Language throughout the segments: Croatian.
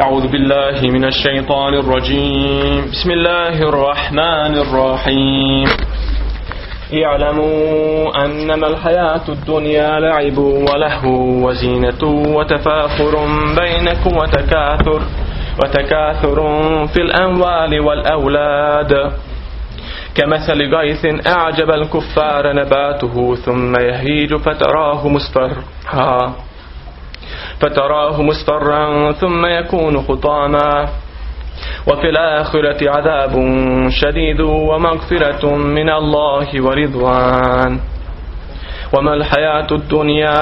أعوذ بالله من الشيطان الرجيم. بسم الله الرحمن الرحيم. اعلموا أنما الحياة الدنيا لعب ولهو وزينة وتفاخر بينكم وتكاثر وتكاثر في الأموال والأولاد. كمثل غيث أعجب الكفار نباته ثم يهيج فتراه مصفرا فتراه مصفرا ثم يكون خطاما. وفي الآخرة عذاب شديد ومغفرة من الله ورضوان. وما الحياة الدنيا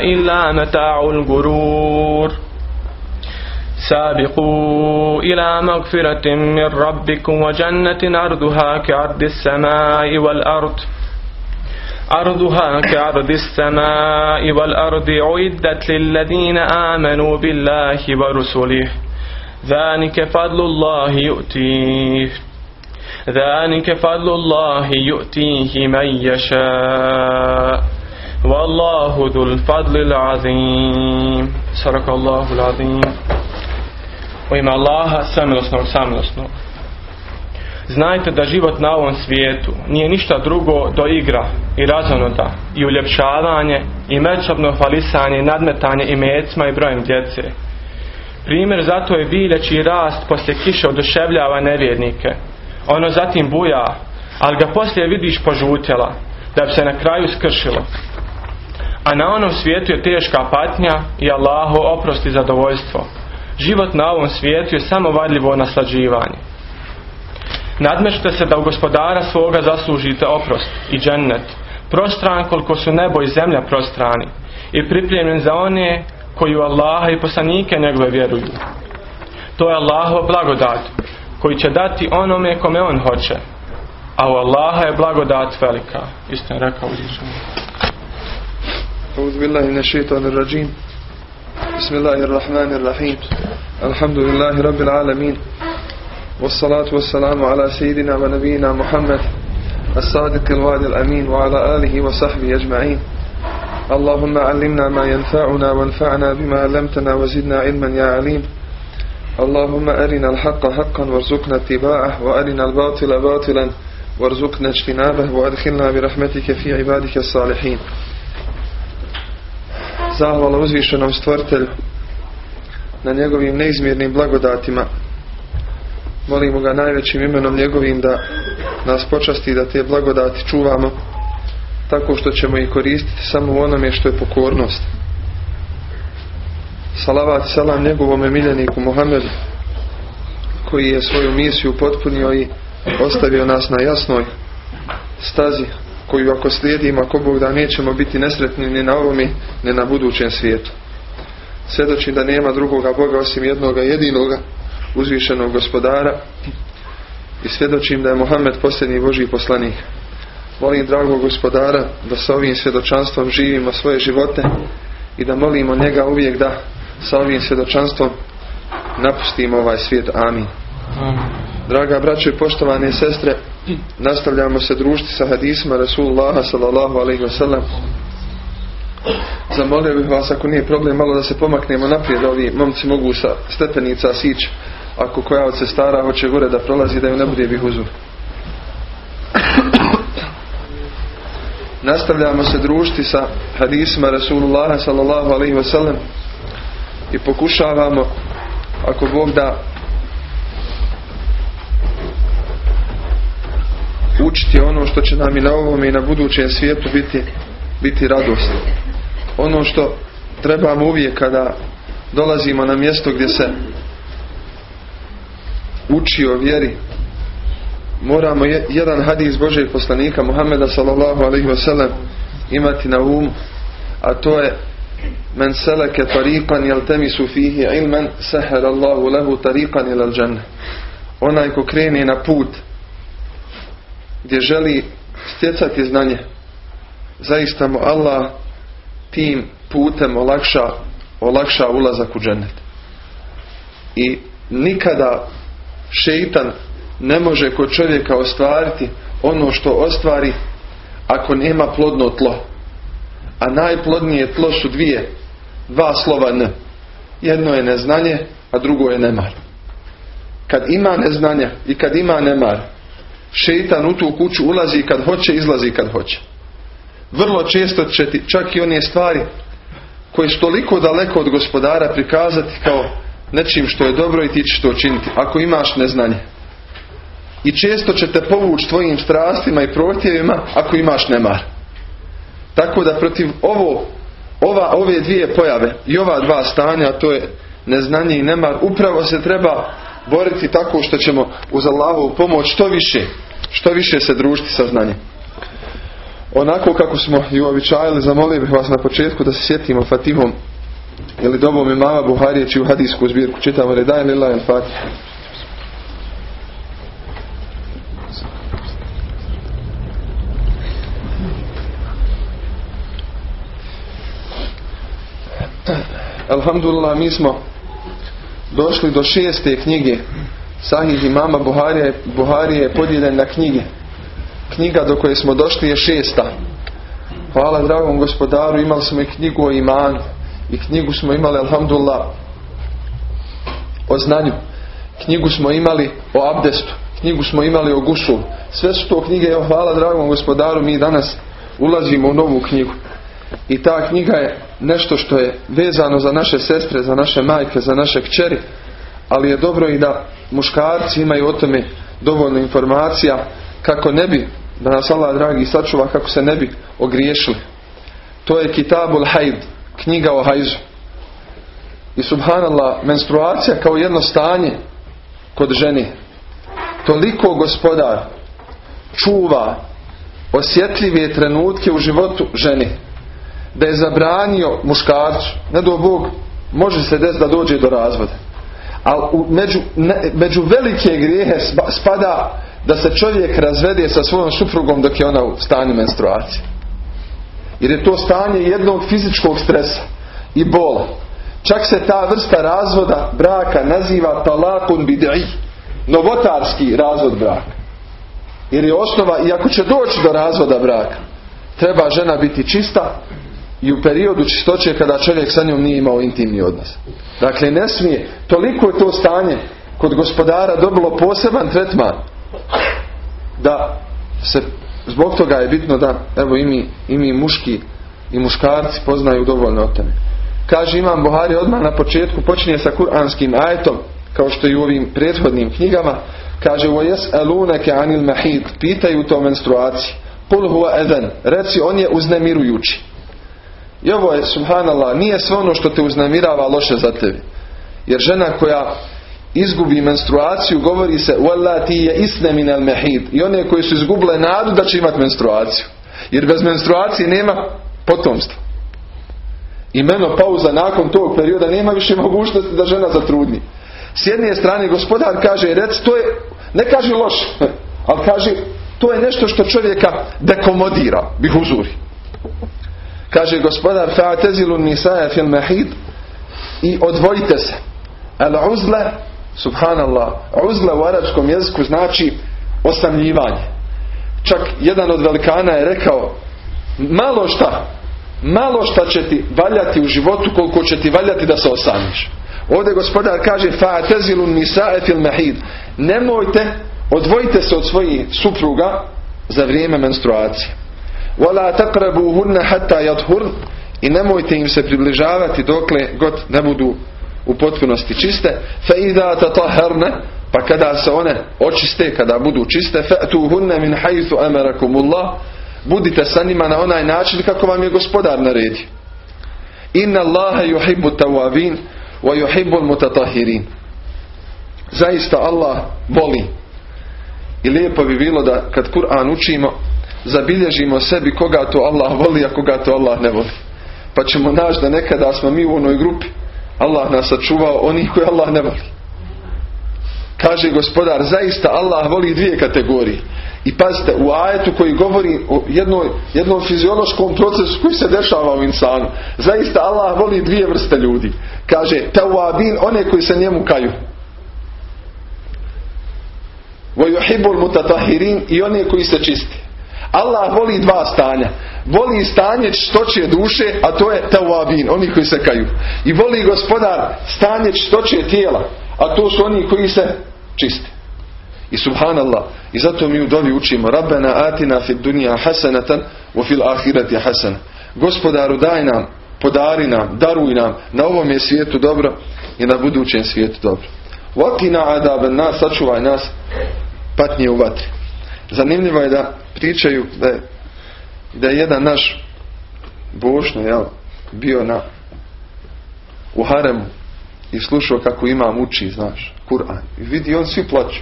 إلا متاع الغرور. سابقوا إلى مغفرة من ربكم وجنة عرضها كعرض السماء والأرض. عرضها كعرض السماء والأرض عدت للذين آمنوا بالله ورسله. ذلك فضل الله يؤتيه. ذلك فضل الله يؤتيه من يشاء. والله ذو الفضل العظيم. صدق الله العظيم. U ime Allaha, samilosnog. Znajte da život na ovom svijetu nije ništa drugo do igra i razonoda i uljepšavanje i međusobno hvalisanje i nadmetanje i mecima i brojem djece. Primjer zato je bilje čiji rast poslije kiše oduševljava nevjernike. Ono zatim buja, ali ga poslije vidiš požutjela, da bi se na kraju skršilo. A na onom svijetu je teška patnja i Allahu oprosti zadovoljstvo. Život na ovom svijetu je samo vadljivo naslađivanje. Nadmećte se da u gospodara svoga zaslužite oprost i džennet, prostran koliko su nebo i zemlja prostrani i pripremljen za one koji u Allaha i poslanike njegove vjeruju. To je Allahov blagodat koji će dati onome kome on hoće, a u Allaha je blagodat velika. Isto je rekao uzvišenje. أعوذ بالله من الشيطان الرجيم بسم الله الرحمن الرحيم الحمد لله رب العالمين والصلاة والسلام على سيدنا ونبينا محمد الصادق الوعد الأمين وعلى آله وصحبه أجمعين. اللهم علمنا ما ينفعنا وانفعنا بما علمتنا وزدنا علما يا عليم. اللهم أرنا الحق حقا وارزقنا اتباعه وأرنا الباطل باطلا وارزقنا اجتنابه وأدخلنا برحمتك في عبادك الصالحين. Zahvala uzvišenom stvoritelju na njegovim neizmjernim blagodatima. Molimo ga najvećim imenom njegovim da nas počasti da te blagodati čuvamo tako što ćemo ih koristiti samo u onome što je pokornost. Salavat salam njegovome miljeniku Muhammedu koji je svoju misiju potpunio i ostavio nas na jasnoj stazi koju ako slijedimo, ako Bog da nećemo biti nesretni ni na ovome, ni na budućem svijetu. Svjedočim da nema drugoga Boga osim jednoga jedinoga uzvišenog gospodara i svjedočim da je Muhammed posljednji Božji poslanik. Molim dragog gospodara da sa ovim svjedočanstvom živimo svoje živote i da molimo njega uvijek da sa ovim svjedočanstvom napustimo ovaj svijet. Amin. Draga braćo i poštovane sestre, nastavljamo se družiti sa hadisma Rasulullaha sallallahu alaihi wa sallam. Zamolio bih vas ako nije problem malo da se pomaknemo naprijed, ovi momci mogu sa stepenica sići. Ako koja od sestara hoće gore da prolazi da ju ne bude bih uzur. Nastavljamo se družiti sa hadisma Rasulullaha sallallahu alaihi wa sallam i pokušavamo ako Bog da učiti ono što će nam i na ovom i na budućem svijetu biti, biti radost. Ono što trebamo uvijek kada dolazimo na mjesto gdje se uči o vjeri moramo jedan hadis Božeg poslanika Muhammeda sallallahu alaihi wasallam imati na umu a to je men seleke tariqan jeltemisu fihi ilman sahar Allahu lehu tariqan ilal džanne onaj ko krene na put gdje želi stjecati znanje zaista mu Allah tim putem olakša, olakša ulazak u džennet. I nikada šeitan ne može kod čovjeka ostvariti ono što ostvari ako nema plodno tlo. A najplodnije tlo su dvije, dva slova N. Jedno je neznanje, a drugo je nemar. Kad ima neznanja i kad ima nemar, šeitan u tu kuću ulazi kad hoće, izlazi kad hoće. Vrlo često će ti čak i one stvari koje su toliko daleko od gospodara prikazati kao nečim što je dobro i ti ćeš to učiniti. Ako imaš neznanje. I često će te povući tvojim strastima i protjevima ako imaš nemar. Tako da protiv ovo, ova, ove dvije pojave i ova dva stanja, to je neznanje i nemar, upravo se treba boriti tako što ćemo uz Allahovu pomoć što više, što više se družiti sa znanjem. Onako kako smo i uobičajili, zamolio bih vas na početku da se sjetimo Fatimom ili dobom imama Buharije čiju hadijsku zbirku čitamo Redaj Lila el Fatih. Alhamdulillah, mi smo došli do šeste knjige Sahih imama Buharije, Buharije je podijeljen na knjige. Knjiga do koje smo došli je šesta. Hvala dragom gospodaru, imali smo i knjigu o imanu i knjigu smo imali, alhamdulillah, o znanju. Knjigu smo imali o abdestu. Knjigu smo imali o gusu. Sve su to knjige, evo hvala dragom gospodaru, mi danas ulazimo u novu knjigu. I ta knjiga je nešto što je vezano za naše sestre, za naše majke, za naše kćeri, ali je dobro i da muškarci imaju o tome dovoljno informacija kako ne bi, da nas Allah dragi sačuva, kako se ne bi ogriješili. To je Kitabul Haid, knjiga o hajzu. I subhanallah, menstruacija kao jedno stanje kod ženi. Toliko gospodar čuva osjetljive trenutke u životu ženi da je zabranio muškarcu, ne do Bog, može se desiti da dođe do razvoda. Ali među, među velike grijehe spada da se čovjek razvede sa svojom suprugom dok je ona u stanju menstruacije. Jer je to stanje jednog fizičkog stresa i bola. Čak se ta vrsta razvoda braka naziva talakun bid'i. Novotarski razvod braka. Jer je osnova, i ako će doći do razvoda braka, treba žena biti čista i u periodu čistoće kada čovjek sa njom nije imao intimni odnos. Dakle, ne smije, toliko je to stanje kod gospodara dobilo poseban tretman da se zbog toga je bitno da evo i mi, i mi muški i muškarci poznaju dovoljno o tome. Kaže Imam Buhari odmah na početku počinje sa kuranskim ajetom kao što i u ovim prethodnim knjigama kaže وَيَسْأَلُونَكَ عَنِ الْمَحِيدِ pitaju to menstruaciji قُلْ هُوَ اَذَنْ reci on je uznemirujući i ovo je, subhanallah, nije sve ono što te uznemirava loše za tebi. Jer žena koja izgubi menstruaciju, govori se ti je isne minel mehid. I one koji su izgubile nadu da će imati menstruaciju. Jer bez menstruacije nema potomstva. I pauza nakon tog perioda nema više mogućnosti da žena zatrudni. S jedne strane gospodar kaže, rec, to je, ne kaže loše, ali kaže, to je nešto što čovjeka dekomodira, bih uzuri. Kaže gospodar fa'tazilu nisa'a fil mahid i odvojite se. Al uzla Subhanallah. A uzgla u arapskom jeziku znači osamljivanje. Čak jedan od velikana je rekao malo šta, malo šta će ti valjati u životu koliko će ti valjati da se osamiš. Ovdje gospodar kaže fa'atezilun nisae fil mahid. Nemojte, odvojite se od svojih supruga za vrijeme menstruacije. Wala taqrabuhunna hatta yadhur i nemojte im se približavati dokle god ne budu u potpunosti čiste fa idha tataharna pa kada se one očiste kada budu čiste fa'tuhunna min haythu amarakumullah budite sa njima na onaj način kako vam je gospodar naredi inna allaha yuhibbu tawabin wa yuhibbu mutatahirin zaista Allah voli. I lijepo bi bilo da kad Kur'an učimo zabilježimo sebi koga to Allah voli a koga to Allah ne voli. Pa ćemo naći da nekada smo mi u onoj grupi Allah nas sačuvao onih koji Allah ne voli. Kaže gospodar, zaista Allah voli dvije kategorije. I pazite, u ajetu koji govori o jednoj, jednom fiziološkom procesu koji se dešava u insanu. Zaista Allah voli dvije vrste ljudi. Kaže, tawabin, one koji se njemu kaju. Wa yuhibbul mutatahirin i one koji se čisti. Allah voli dva stanja. Voli stanje čistoće duše, a to je tawabin, oni koji se kaju. I voli gospodar stanje čistoće tijela, a to su oni koji se čiste. I subhanallah, i zato mi u dovi učimo Rabbena atina fid dunija hasanatan u fil ahirati hasan. Gospodaru daj nam, podari nam, daruj nam na ovom je svijetu dobro i na budućem svijetu dobro. Vakina adaben nas, sačuvaj nas patnje u vatri. Zanimljivo je da pričaju da je, da je jedan naš bošno jel, bio na u haremu i slušao kako imam uči, znaš, Kur'an. I vidi, on svi plaću.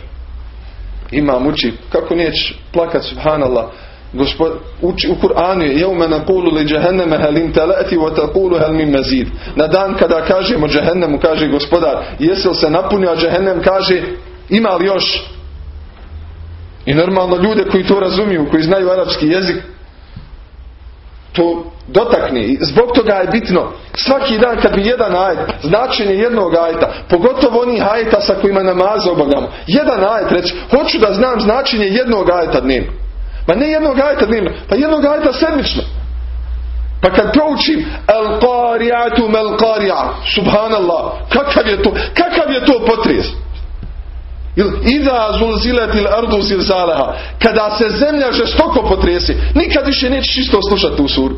Imam uči, kako neće plakat, subhanallah, Gospod, uči, u Kur'anu je jeume nakulu li džehenneme hel inteleti wa takulu hel min mazid. Na dan kada kažemo džehennemu, kaže gospodar, jesi se napunio, a džehennem kaže, ima li još? I normalno ljude koji to razumiju, koji znaju arapski jezik, to dotakne. I zbog toga je bitno svaki dan kad bi jedan ajet, značenje jednog ajeta, pogotovo onih ajeta sa kojima namaze obavljamo, jedan ajet reći, hoću da znam značenje jednog ajeta dnevno. Pa ne jednog ajeta dnevno, pa jednog ajeta sedmično. Pa kad proučim el qarijatu mel qarija, subhanallah, kakav je to, kakav je to potres? Iza zulziletil ardu zilzalaha. Kada se zemlja žestoko potresi, nikad više nećeš isto slušati u suru.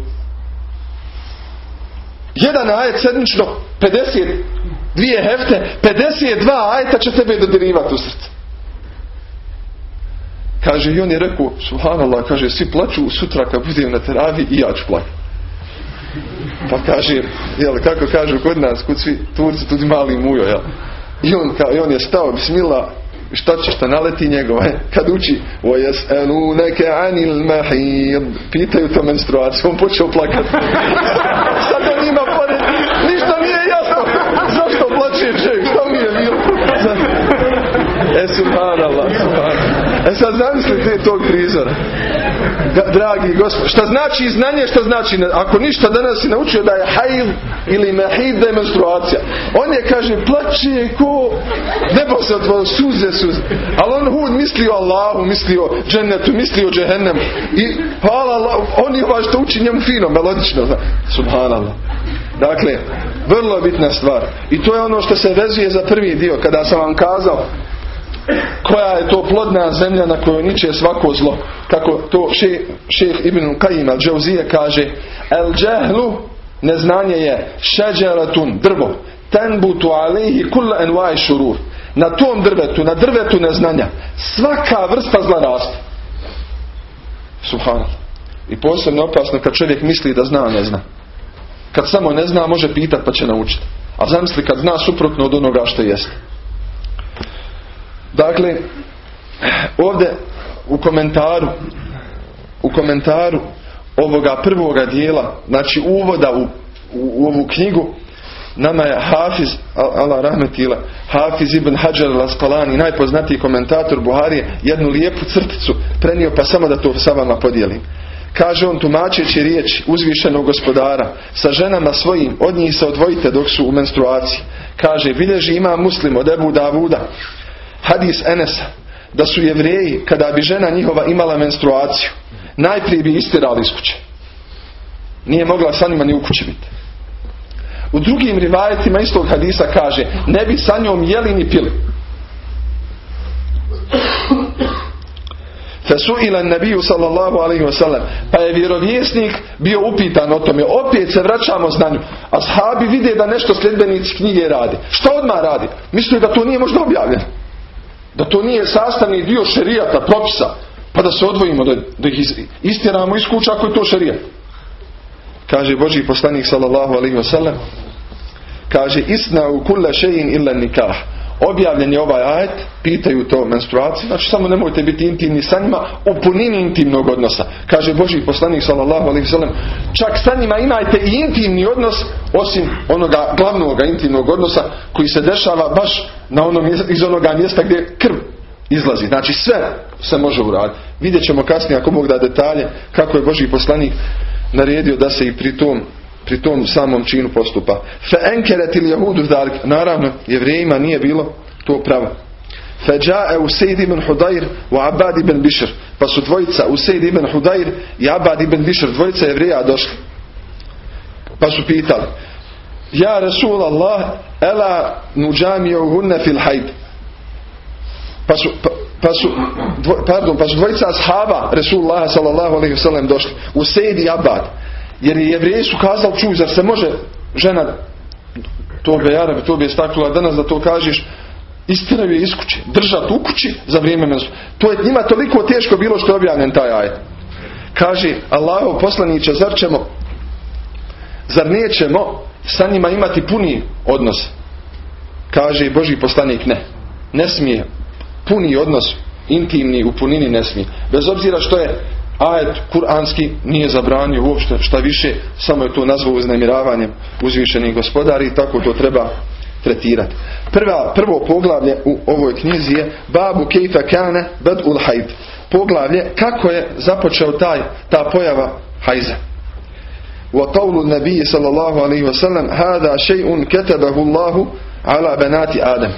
Jedan ajet sedmično, 50, dvije hefte, 52 ajeta će tebe dodirivati u srce. Kaže, i on je rekao, subhanallah, kaže, svi plaću sutra kad budem na teravi i ja ću plakati. Pa kaže, jel, kako kažu kod nas, kod svi Turci, tudi mali mujo, jel. I on, ka, i on je stao, bismillah, šta će šta naleti njegove, kad uči neke anil pitaju to menstruaciju, on počeo plakati. Sad on ima pored, ništa nije jasno, zašto plaće čovjek, što mi je bilo? E, subhanallah, subhanallah. E sad zamislite tog prizora. Dragi gospod, šta znači znanje, šta znači, ako ništa danas si naučio da je hajl ili mehid, da je menstruacija. On je, kaže, plaće ko, nebo se otvalo, suze, suze. Ali on hud misli o Allahu, misli o džennetu, misli o džehennemu. I hvala Allah, on je ovaj što uči fino, melodično. Subhanallah. Dakle, vrlo bitna stvar. I to je ono što se vezuje za prvi dio. Kada sam vam kazao koja je to plodna zemlja na kojoj niče svako zlo. Kako to šeh Ibn Qajim al kaže El džehlu neznanje je šeđeratun drvo tenbutu alihi kulla envaj šurur. Na tom drvetu, na drvetu neznanja svaka vrsta zla raste. Subhanallah. I posebno opasno kad čovjek misli da zna, ne zna. Kad samo ne zna, može pitat pa će naučiti. A zamisli kad zna suprotno od onoga što jeste. Dakle, ovdje u komentaru u komentaru ovoga prvoga dijela, znači uvoda u, u, ovu knjigu, nama je Hafiz, Allah rahmetila, Hafiz ibn Hajar al-Asqalani, najpoznatiji komentator Buharije, jednu lijepu crticu prenio, pa samo da to sa vama podijelim. Kaže on tumačeći riječ uzvišenog gospodara sa ženama svojim, od njih se odvojite dok su u menstruaciji. Kaže, bilježi ima muslim od Ebu Davuda, hadis Enesa da su jevreji kada bi žena njihova imala menstruaciju najprije bi istirali iz kuće. Nije mogla sa njima ni u kući biti. U drugim rivajetima istog hadisa kaže ne bi sa njom jeli ni pili. Fesuila nabiju sallallahu alaihi wasallam. Pa je vjerovjesnik bio upitan o tome. Opet se vraćamo znanju. A sahabi vide da nešto sljedbenici knjige radi. Što odmah radi? Misle da to nije možda objavljeno. Da to nije sastavni dio šerijata, propisa. Pa da se odvojimo, da, da ih istjeramo iz kuća ako je to šerijat. Kaže Boži poslanik sallallahu alaihi wasallam. Kaže isna u kulla šein illa nikah. Objavljen je ovaj ajet, pitaju to menstruaciju, znači samo nemojte biti intimni sa njima u punini intimnog odnosa. Kaže Boži poslanik sallallahu alaihi wasallam, čak sa njima imajte i intimni odnos osim onoga glavnog intimnog odnosa koji se dešava baš na onom, iz onoga mjesta gdje krv izlazi. Znači sve se može uraditi. Vidjet ćemo kasnije ako Bog da detalje kako je Boži poslanik naredio da se i pri tom pri tom samom činu postupa. Fe enkeret ili jahudu Naravno, jevrijima nije bilo to pravo. Feđa'e Usejd ibn Hudajr u Abad ibn Bišr. Pa su dvojica Usejd ibn Hudajr i Abad ibn Bišr, dvojica jevrija došli. Pa su pitali, Ja Rasul Allah, ela nuđamiju hunne fil hajd. Pa su, pa, pa su, dvo, pardon, pa su dvojica ashaba Rasulullah sallallahu alaihi došli. Usejd i Abad. Jer je su kazali, čuj, zar se može žena to be Arabi, to bi je stakla danas da to kažeš istiraju je iz kuće, držat u kući za vrijeme menstru. To je njima toliko teško bilo što je objavljen taj ajet. Kaže Allahov poslaniće, zar ćemo zar nećemo sa njima imati puni odnos? Kaže Boži poslanik ne. Ne smije. Puni odnos intimni u punini ne smije. Bez obzira što je ajet kuranski nije zabranio uopšte šta više, samo je to nazvao uznemiravanjem uzvišenih gospodari i tako to treba tretirati. Prva, prvo poglavlje u ovoj knjizi je Babu kejfa kane bad ul hajd. Poglavlje kako je započeo taj, ta pojava hajza. وقول النبي صلى الله عليه وسلم هذا شيء كتبه الله على بنات آدم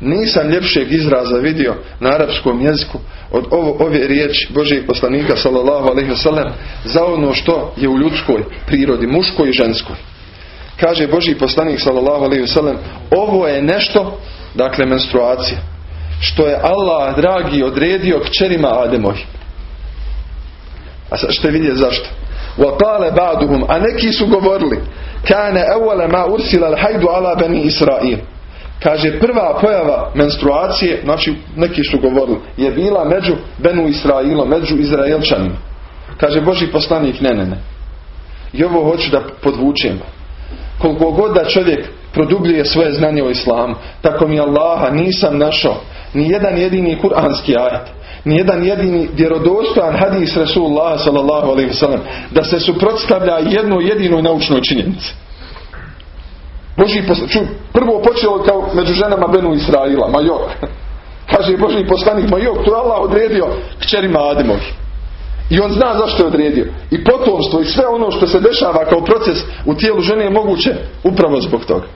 nisam ljepšeg izraza vidio na arapskom jeziku od ovo, ove riječi Božijeg poslanika sallallahu alaihi wasallam za ono što je u ljudskoj prirodi, muškoj i ženskoj. Kaže Božji poslanik sallallahu alaihi wasallam ovo je nešto, dakle menstruacija, što je Allah dragi odredio kćerima Ademovi. A sad ćete vidjeti zašto. وقال بعضهم a neki su govorili كان أول ما أرسل الحيد على بني إسرائيل Kaže, prva pojava menstruacije, znači neki su govorili, je bila među Benu Israilom, među Izraelčanima. Kaže, Boži poslanik, ne, ne, ne. I ovo hoću da podvučem. Koliko god da čovjek produbljuje svoje znanje o islamu, tako mi Allaha nisam našao ni jedan jedini kuranski ajet, ni jedan jedini vjerodostojan hadis Rasulullah sallallahu wasallam da se suprotstavlja jednu jedinoj naučnoj činjenici. Boži ču, prvo počelo kao među ženama Benu Israila, Majok. Kaže Boži poslanik Majok, to je Allah odredio kćerima Ademovi. I on zna zašto je odredio. I potomstvo i sve ono što se dešava kao proces u tijelu žene je moguće upravo zbog toga.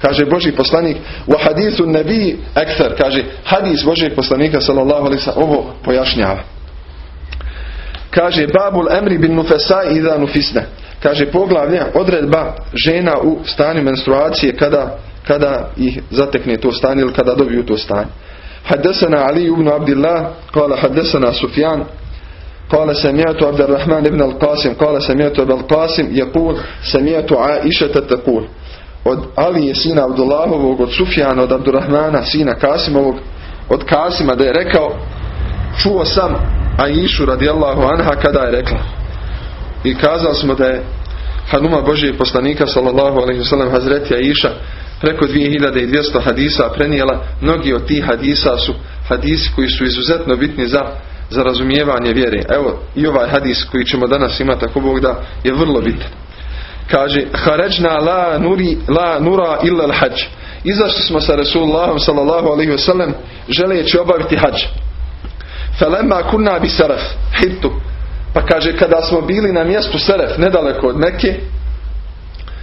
Kaže Boži poslanik u hadisu nebi ektar, kaže hadis Božeg poslanika sallallahu alaihi ovo pojašnjava. Kaže babul emri bin nufesa idha nufisne Kaže poglavlja odredba žena u stanju menstruacije kada, kada ih zatekne to stanje ili kada dobiju to stanje. حدثنا علي بن عبد الله قال حدثنا سفيان قال سمعت عبد الرحمن بن القاسم قال سمعت أبا القاسم يقول سمعت عائشة تقول od Alije sina Abdullahovog, od Sufjana, od Abdurrahmana sina Kasimovog, od Kasima da je rekao čuo sam Aishu radijallahu anha kada je rekla i kazali smo da je Hanuma Božijeg poslanika sallallahu alaihi wasallam Hazreti Aisha preko 2200 hadisa prenijela mnogi od tih hadisa su hadisi koji su izuzetno bitni za za razumijevanje vjere. Evo i ovaj hadis koji ćemo danas imati ako Bog da je vrlo bitan. Kaže Haređna la, nuri, la nura illa al hađ. Izašli smo sa Rasulullahom sallallahu alaihi wasallam želeći obaviti hađ. Falemma kunna bi saraf hittu. Pa kaže kada smo bili na mjestu Saref nedaleko od Mekke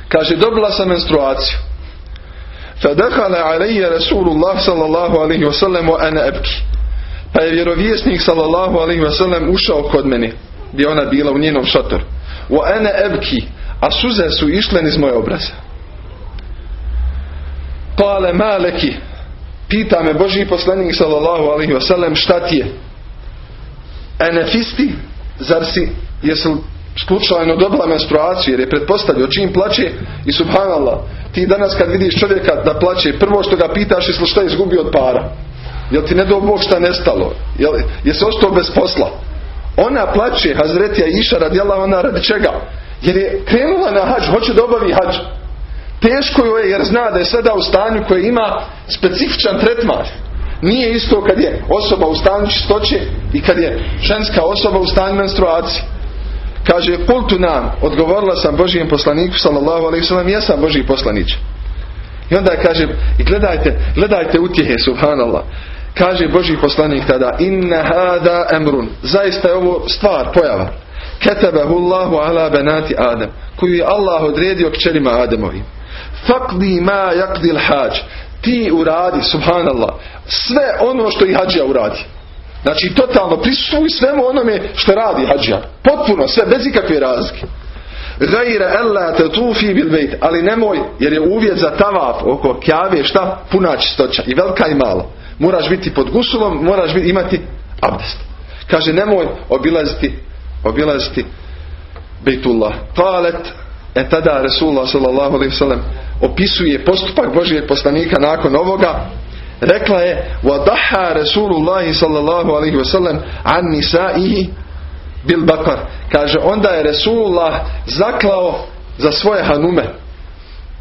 kaže dobila sam menstruaciju. Fadakhala alayya Rasulullah sallallahu alaihi wasallam wa ana abki. Pa je vjerovjesnik sallallahu alaihi wasallam ušao kod mene gdje ona bila u njenom šatoru. Wa ana abki a suze su išle niz moje obraze. Kale maleki, pita me Boži poslanik sallallahu alaihi wasallam šta ti je? Enefisti, zar si, jesi slučajno dobila menstruaciju jer je pretpostavio čim plaće i subhanallah, ti danas kad vidiš čovjeka da plaće, prvo što ga pitaš je šta je izgubio od para. Jel ti ne do Bog šta nestalo? Jel, je se ostao bez posla? Ona plaće, Hazretija Iša radijala ona radi čega? Jer je krenula na hađ, hoće da obavi hađ. Teško joj je jer zna da je sada u stanju koje ima specifičan tretman. Nije isto kad je osoba u stanju čistoće i kad je ženska osoba u stanju menstruacije. Kaže, kultu nam, odgovorila sam Božijem poslaniku, sallallahu alaihi sallam, jesam Božiji poslanić. I onda kaže, i gledajte, gledajte utjehe, subhanallah. Kaže Božji poslanik tada, inna hada emrun. Zaista je ovo stvar, pojava katabahu Allahu ala banati Adam koju je Allah odredio kćerima Ademovim faqdi ma yaqdi al-haj ti uradi, subhanallah, sve ono što i hađija uradi. Znači totalno prisustuj svemu onome što radi hađija. Potpuno sve, bez ikakve razlike. Gajra ella tufi bil bejt. Ali nemoj, jer je uvjet za tavaf oko kjave šta? Puna čistoća. I velika i mala. Moraš biti pod gusulom, moraš biti, imati abdest. Kaže nemoj obilaziti obilaziti Bejtullah. Kalet e tada Resulullah sallallahu alaihi wasallam opisuje postupak Božijeg poslanika nakon ovoga rekla je وَضَحَا رَسُولُ اللَّهِ sallallahu alaihi wasallam an nisaihi bil bakar. Kaže, onda je Resulullah zaklao za svoje hanume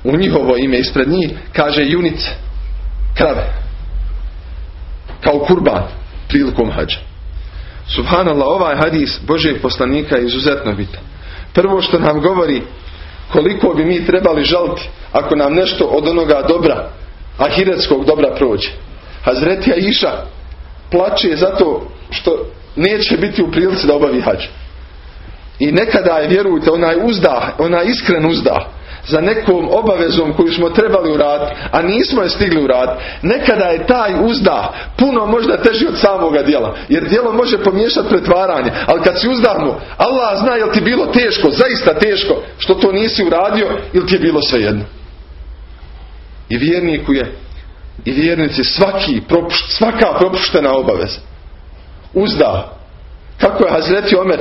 u njihovo ime ispred njih, kaže junice, krave. Kao kurban prilikom hađa. Subhanallah, ovaj hadis Božijeg poslanika je izuzetno bitan. Prvo što nam govori koliko bi mi trebali žaliti ako nam nešto od onoga dobra, ahiretskog dobra prođe. Hazretija Iša plaće zato što neće biti u prilici da obavi hađ. I nekada je, vjerujte, onaj uzdah, onaj iskren uzdah za nekom obavezom koju smo trebali uraditi, a nismo je stigli uraditi. Nekada je taj uzdah puno možda teži od samoga djela. Jer djelo može pomiješati pretvaranje. Ali kad si uzdahnu, Allah zna jel ti bilo teško, zaista teško, što to nisi uradio ili ti je bilo svejedno. I vjerniku je, i vjernici svaki, svaka propuštena obaveza. Uzdah. Kako je Hazreti Omer?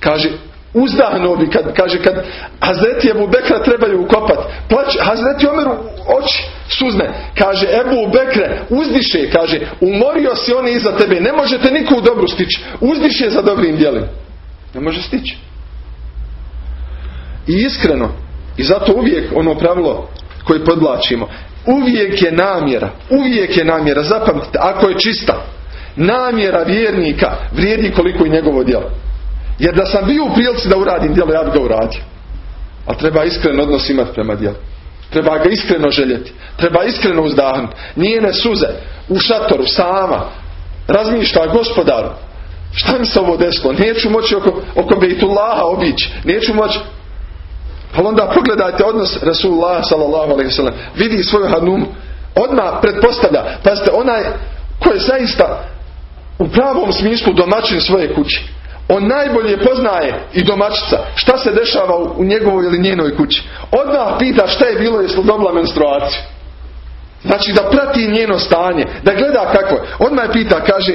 Kaže, uzdahnuo bi kad, kaže kad Hazreti Ebu Bekra trebaju ukopat. Plać, Hazreti Omeru oči suzne. Kaže Ebu Bekre uzdiše kaže umorio si oni iza tebe ne možete niko u dobru stići. Uzdiše za dobrim djelima. Ne može stići. I iskreno i zato uvijek ono pravilo koje podlačimo uvijek je namjera uvijek je namjera. Zapamtite ako je čista namjera vjernika vrijedi koliko i njegovo djelo jer da sam bio u prilici da uradim djelo, ja bi ga uradio. Ali treba iskren odnos imati prema djelu. Treba ga iskreno željeti. Treba iskreno uzdahnuti. Njene suze u šatoru, sama. Razmišlja gospodaru. Šta mi se ovo desilo? Neću moći oko, oko Bejtullaha obići. Neću moći ali onda pogledajte odnos Rasulullah sallam. Vidi svoju hanum. Odmah pretpostavlja. Pazite, onaj ko je zaista u pravom smislu domaćin svoje kući on najbolje poznaje i domaćica šta se dešava u njegovoj ili njenoj kući. Odmah pita šta je bilo jesli dobila menstruaciju. Znači da prati njeno stanje, da gleda kako je. Odmah pita, kaže,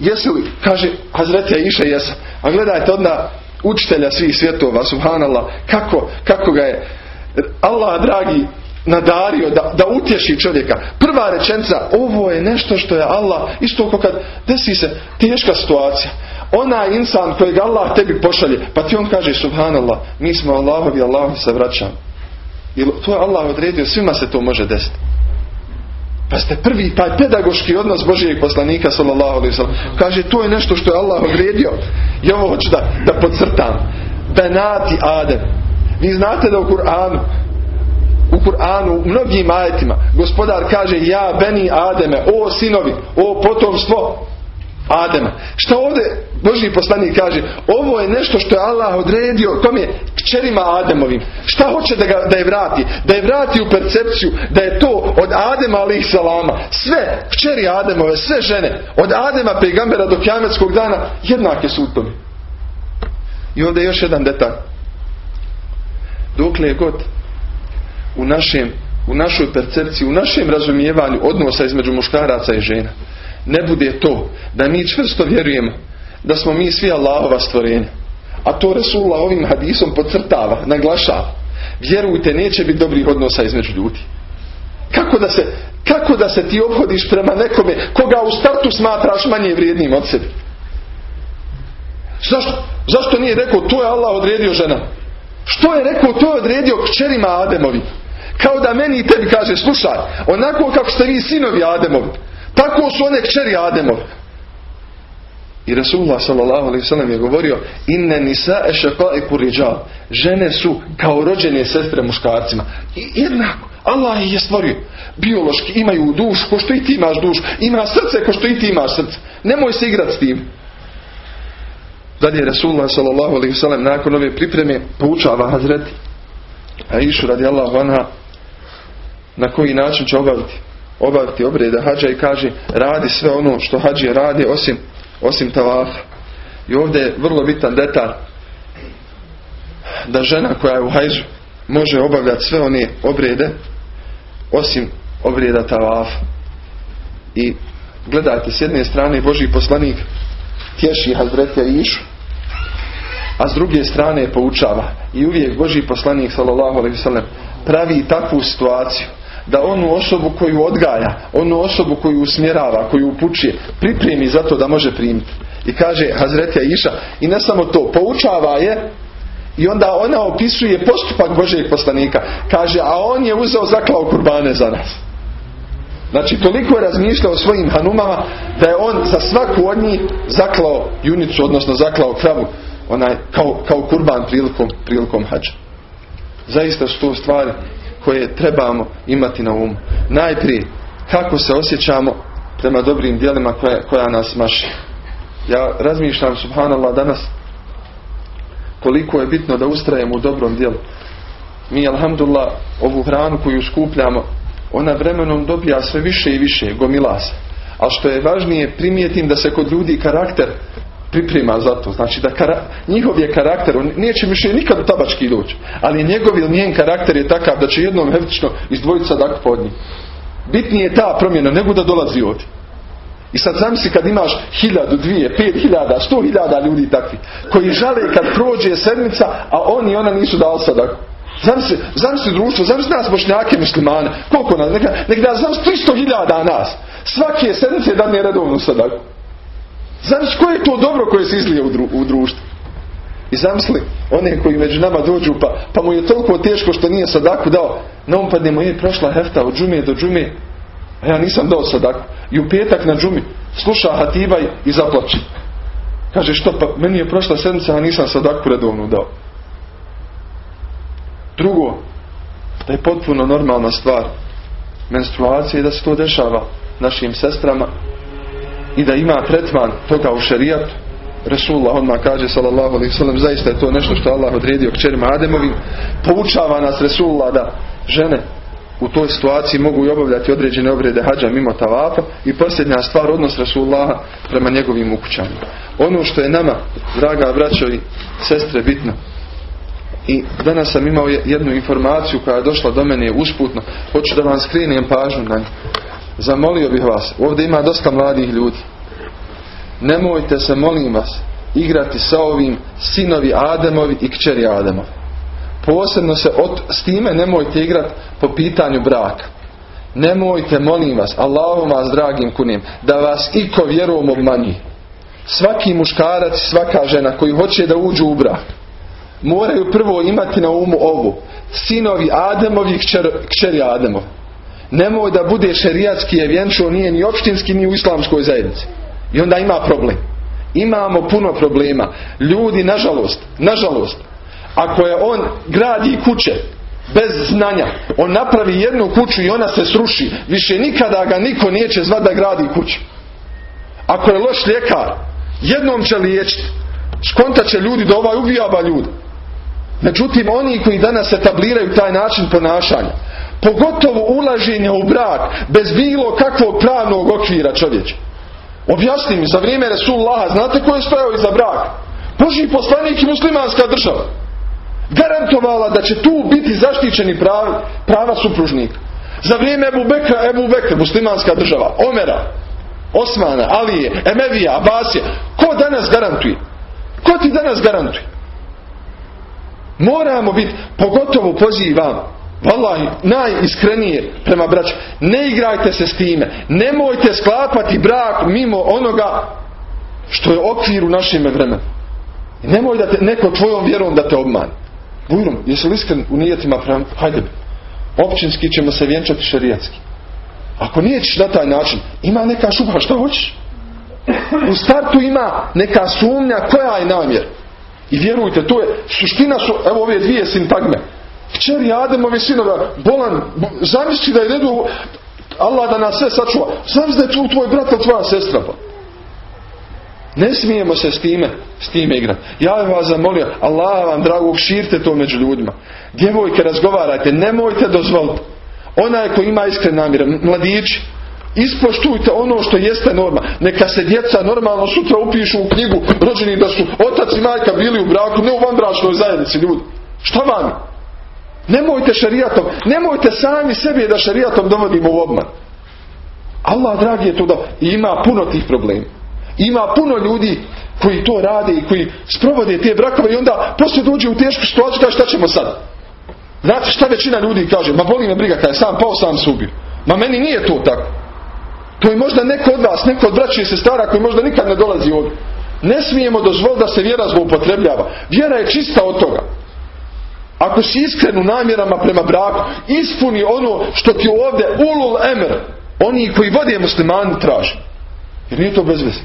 jesi li, kaže, Hazretija iša jesa. A gledajte odmah učitelja svih svjetova, subhanallah, kako, kako ga je Allah dragi nadario da, da utješi čovjeka. Prva rečenca, ovo je nešto što je Allah, isto kao kad desi se teška situacija onaj insan kojeg Allah tebi pošalje, pa ti on kaže subhanallah, mi smo Allahovi, Allah se vraćam. I to je Allah odredio, svima se to može desiti. Pa ste prvi, taj pedagoški odnos Božijeg poslanika sallallahu alaihi kaže to je nešto što je Allah odredio. I ovo hoću da, da podcrtam. Benati Adem. Vi znate da u Kur'anu u Kur'anu, u mnogim ajetima, gospodar kaže ja Beni Ademe, o sinovi, o potomstvo, Adema. Šta ovdje Boži poslanik kaže? Ovo je nešto što je Allah odredio je kćerima Ademovim. Šta hoće da, ga, da je vrati? Da je vrati u percepciju da je to od Adema alih salama. Sve kćeri Ademove, sve žene od Adema pegambera do kjametskog dana jednake su u tome. I onda još jedan detalj. Dokle je god u našem u našoj percepciji, u našem razumijevanju odnosa između muškaraca i žena ne bude to da mi čvrsto vjerujemo da smo mi svi Allahova stvorenja. A to Resulullah ovim hadisom podcrtava, naglašava. Vjerujte, neće biti dobrih odnosa između ljudi. Kako da se, kako da se ti obhodiš prema nekome koga u startu smatraš manje vrijednim od sebi? Zašto? Zašto nije rekao to je Allah odredio žena? Što je rekao to je odredio kćerima Ademovi? Kao da meni i tebi kaže, slušaj, onako kako ste vi sinovi Ademovi, tako su one kćeri Ademov. I Rasulullah s.a.v. je govorio Inne nisa i riđal. Žene su kao rođene sestre muškarcima. I jednako. Allah je stvorio. Biološki imaju dušu ko što i ti imaš dušu. Ima srce ko što i ti imaš srce. Nemoj se igrati s tim. Dalje Rasulullah s.a.v. nakon ove pripreme poučava Hazreti. A išu radi Allahu anha na koji način će obaviti, obaviti obrede hađa i kaže radi sve ono što hađije radi osim, osim tavafa. I ovdje je vrlo bitan detalj da žena koja je u hajzu može obavljati sve one obrede osim obreda tavafa. I gledajte, s jedne strane Boži poslanik tješi Hazretja Išu, a s druge strane poučava. I uvijek Boži poslanik sallallahu pravi takvu situaciju da onu osobu koju odgaja, onu osobu koju usmjerava, koju upućuje, pripremi za to da može primiti. I kaže Hazretja Iša, i ne samo to, poučava je i onda ona opisuje postupak Božeg poslanika. Kaže, a on je uzeo zaklao kurbane za nas. Znači, toliko je razmišljao o svojim hanumama da je on za svaku od njih zaklao junicu, odnosno zaklao kravu, onaj, kao, kao kurban prilikom, prilikom hađa. Zaista su to stvari koje trebamo imati na umu. Najprije, kako se osjećamo prema dobrim dijelima koja, koja nas maši. Ja razmišljam, subhanallah, danas koliko je bitno da ustrajemo u dobrom dijelu. Mi, alhamdulillah, ovu hranu koju skupljamo, ona vremenom dobija sve više i više, gomila se. Ali što je važnije, primijetim da se kod ljudi karakter priprema za to. Znači da kara, njihov je karakter, on neće više nikad u tabački doći. Ali njegov ili njen karakter je takav da će jednom heftično izdvojiti sadak pod njim. Bitnije je ta promjena nego da dolazi ovdje. I sad zamisli kad imaš hiljadu, dvije, pet hiljada, sto hiljada ljudi takvi, koji žale kad prođe sedmica, a oni ona nisu dali sadaku. Zamisli, zamisli društvo, zamisli nas bošnjake muslimane, koliko nas, neka, neka nas, zamisli 300 hiljada nas, svake sedmice dan je redovnu sadaku. Zamisli koje je to dobro koje se izlije u, dru, u društvu. I zamisli one koji među nama dođu pa, pa mu je toliko teško što nije sadaku dao. Na umpadne mu je prošla hefta od džume do džume. A ja nisam dao sadaku. I u petak na džumi sluša hatiba i zaplači. Kaže što pa meni je prošla sedmica a nisam sadaku redovnu dao. Drugo, da je potpuno normalna stvar menstruacije da se to dešava našim sestrama i da ima tretman toga u šerijatu. Resulullah odmah kaže sallallahu alaihi sallam zaista je to nešto što Allah odredio kćerima Ademovim. Poučava nas Resulullah da žene u toj situaciji mogu i obavljati određene obrede hađa mimo tavafa i posljednja stvar odnos Rasulullaha prema njegovim ukućanima. Ono što je nama draga braćo i sestre bitno i danas sam imao jednu informaciju koja je došla do mene usputno. Hoću da vam skrenem pažnju na nju zamolio bih vas, ovdje ima dosta mladih ljudi. Nemojte se, molim vas, igrati sa ovim sinovi Ademovi i kćeri Ademovi. Posebno se od, s time nemojte igrati po pitanju braka. Nemojte, molim vas, Allahom vas dragim kunim, da vas iko vjerom obmanji. Svaki muškarac, svaka žena koji hoće da uđu u brak, moraju prvo imati na umu ovu. Sinovi Ademovi i kćeri Ademovi nemoj da bude šerijatski je vjenčo, nije ni opštinski ni u islamskoj zajednici. I onda ima problem. Imamo puno problema. Ljudi, nažalost, nažalost, ako je on gradi kuće bez znanja, on napravi jednu kuću i ona se sruši, više nikada ga niko neće zvat da gradi kuću. Ako je loš ljekar, jednom će liječiti, skontat će ljudi da ovaj ubijava ljudi. Međutim, oni koji danas etabliraju taj način ponašanja, pogotovo ulaženje u brak bez bilo kakvog pravnog okvira čovječe. Objasni mi, za vrijeme Resulullaha, znate ko je stojao iza brak? Boži poslanik i muslimanska država. Garantovala da će tu biti zaštićeni prava, prava supružnika. Za vrijeme Ebu Bekra, Ebu Bekra, muslimanska država, Omera, Osmana, Alije, Emevija, Abasija. Ko danas garantuje? Ko ti danas garantuje? Moramo biti, pogotovo pozivam, Wallahi, najiskrenije prema braću. Ne igrajte se s time. Nemojte sklapati brak mimo onoga što je okvir u našem vremenu. Nemoj da te neko tvojom vjerom da te obmani. Bujrum, jesi li iskren u nijetima prema... Hajde, općinski ćemo se vjenčati šarijatski. Ako nijećeš na taj način, ima neka šupa, šta hoćeš? U startu ima neka sumnja koja je namjer. I vjerujte, to je suština su, evo ove dvije sintagme. Kćeri Ademovi sinova, bolan, zamisli da je redu Allah da nas sve sačuva. Zamisli da je tu tvoj brat ili tvoja sestra. Pa. Ne smijemo se s time, s time igrati. Ja bih vas zamolio, Allah vam dragog širte to među ljudima. Djevojke razgovarajte, nemojte dozvoliti. Onaj ko ima iskren namjere, mladići, ispoštujte ono što jeste norma. Neka se djeca normalno sutra upišu u knjigu rođeni da su otac i majka bili u braku, ne u vanbračnoj zajednici ljudi. Šta vam? Nemojte šarijatom, nemojte sami sebi da šarijatom dovodimo u obman. Allah dragi je to da ima puno tih problema. Ima puno ljudi koji to rade i koji sprovode te brakove i onda poslije dođe u tešku situaciju kaže šta ćemo sad? Znate šta većina ljudi kaže? Ma boli me briga kada je sam pao, sam se ubio. Ma meni nije to tako. To je možda neko od vas, neko od braća i sestara koji možda nikad ne dolazi ovdje. Ne smijemo dozvoliti da se vjera zloupotrebljava. Vjera je čista od toga. Ako si iskren u namjerama prema braku, ispuni ono što ti ovdje ulul emer, oni koji vode muslimani traži. Jer nije to bez veze.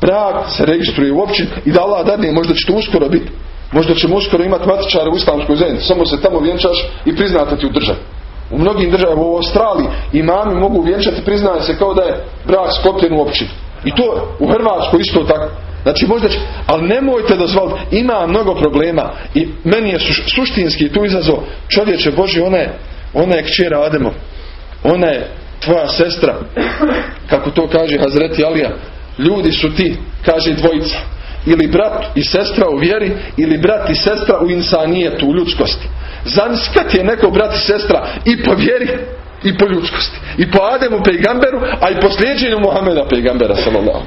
Brak se registruje u općini i da Allah dadne, možda će to uskoro biti. Možda ćemo uskoro imati matičare u islamskoj zajednici. Samo se tamo vjenčaš i priznate ti u državi. U mnogim državama, u Australiji, imami mogu vjenčati, priznaje se kao da je brak skopljen u općini. I to u Hrvatskoj isto tako. Znači možda će, ali nemojte dozvoliti, ima mnogo problema i meni je suštinski tu izazov čovječe Boži, ona je, ona je kćera Ademo, ona je tvoja sestra, kako to kaže Hazreti Alija, ljudi su ti, kaže dvojica, ili brat i sestra u vjeri, ili brat i sestra u insanijetu, u ljudskosti. Zamisli je neko brat i sestra i po vjeri i po ljudskosti. I po Ademu pejgamberu, a i po slijedženju Muhameda pejgambera sallallahu.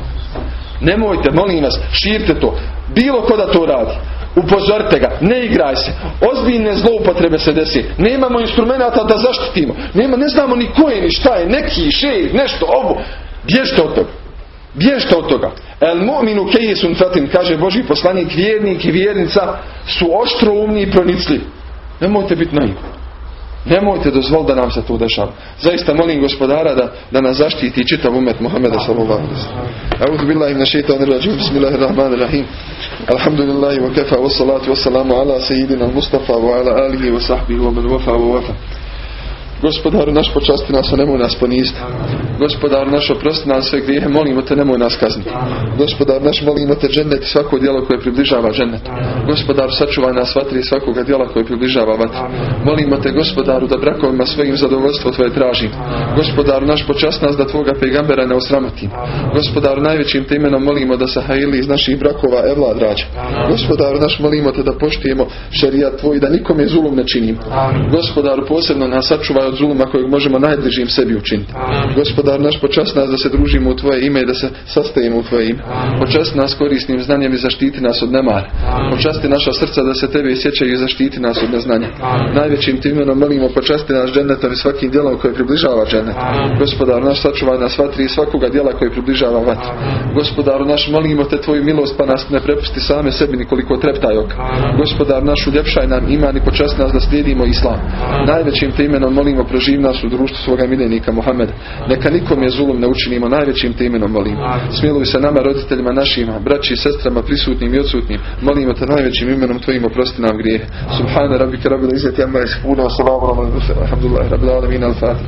Nemojte, molim vas, širite to. Bilo ko da to radi. Upozorite ga, ne igraj se. Ozbiljne zloupotrebe se desi. Nemamo instrumenta da zaštitimo. Nema, ne znamo ni koje, ni šta je, neki, šej, nešto, ovo. Bježite od toga. Bježite od toga. El mu'minu kejisun fatin, kaže Boži poslanik, vjernik i vjernica su oštro umni i pronicljivi. Nemojte biti naivni. Nemojte dozvoliti da nam se to dešava. Zaista molim gospodara da, da nas zaštiti čitav umet Muhammeda sallallahu alaihi sallam. Billahi min shaitanir rajim. Bismillahirrahmanirrahim. Alhamdulillahi wa kafa wa salatu wa salamu ala sayyidina al-Mustafa wa ala alihi wa sahbihi wa man wafa wa wafa. Gospodaru naš počasti nas, a nemoj nas poniziti. Gospodaru naš oprosti nas sve grijehe, molimo te, nemoj nas kazniti. Gospodaru naš, molimo te džennet i svako djelo koje približava džennet. Gospodaru sačuvaj nas vatri svakoga djela koje približava vatri. Molimo te, gospodaru, da brakovima svojim zadovoljstvo tvoje tražim. Gospodaru naš počast nas da tvoga pejgambera ne osramotim. Gospodaru najvećim te imenom molimo da se hajili iz naših brakova evlad rađa. Gospodaru naš molimo te da poštujemo šerijat tvoj da nikome zulum ne činimo. Gospodaru posebno nas sačuvaj od zuluma kojeg možemo najbližim sebi učiniti. Gospodar naš počast nas da se družimo u tvoje ime i da se sastajemo u tvoje ime. Počast nas korisnim znanjem i zaštiti nas od nemara. Počasti naša srca da se tebe sjećaju i zaštiti nas od neznanja. Najvećim tim imenom molimo počasti nas džennetom i svakim djelom koje približava džennet. Gospodar naš sačuvaj nas vatri i svakoga djela koje približava vatri. Gospodaru naš molimo te tvoju milost pa nas ne prepusti same sebi nikoliko treptaj. Gospodar naš uljepšaj nam iman i počasti nas da slijedimo islam. Najvećim te imenom molimo proživ nas u društvu svoga miljenika Muhammeda. Neka nikom je zulum ne učinimo najvećim te imenom molimo. Smiluj se nama roditeljima našima, braći i sestrama prisutnim i odsutnim. Molimo te najvećim imenom tvojim oprosti nam grijehe. Subhana rabbika rabbil izzati amma yasifun wa salamun alal mursalin. Alhamdulillah rabbil alamin al-fatih.